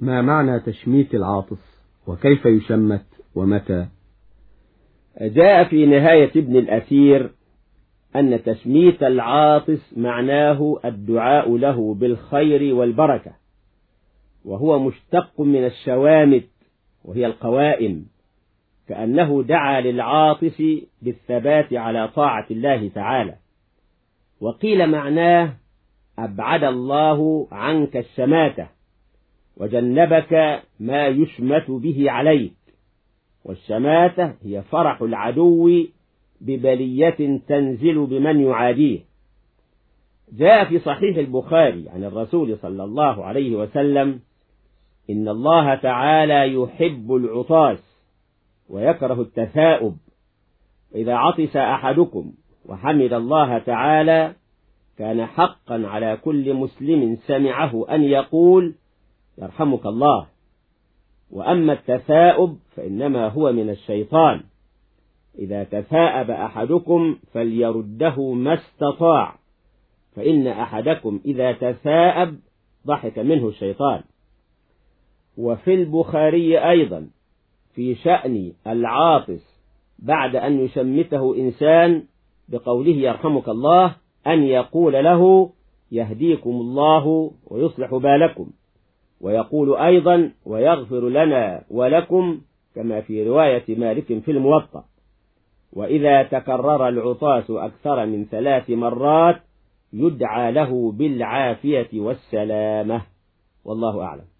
ما معنى تشميت العاطس؟ وكيف يشمت؟ ومتى؟ جاء في نهاية ابن الأثير أن تشميت العاطس معناه الدعاء له بالخير والبركة وهو مشتق من الشوامت وهي القوائم كأنه دعا للعاطس بالثبات على طاعة الله تعالى. وقيل معناه أبعد الله عنك الشماتة وجنبك ما يشمت به عليك. والشماتة هي فرح العدو ببلية تنزل بمن يعاديه. جاء في صحيح البخاري عن الرسول صلى الله عليه وسلم إن الله تعالى يحب العطاس ويكره التثاؤب. إذا عطس أحدكم وحمد الله تعالى كان حقا على كل مسلم سمعه أن يقول يرحمك الله. وأما التثاؤب فإنما هو من الشيطان. إذا تثاءب أحدكم فليرده ما استطاع فإن أحدكم إذا تثاءب ضحك منه الشيطان. وفي البخاري أيضا في شأن العاطس بعد أن يشمته إنسان بقوله يرحمك الله أن يقول له يهديكم الله ويصلح بالكم. ويقول أيضا ويغفر لنا ولكم كما في رواية مالك في الموطأ. وإذا تكرر العطاس أكثر من ثلاث مرات يدعى له بالعافية والسلامة. والله أعلم.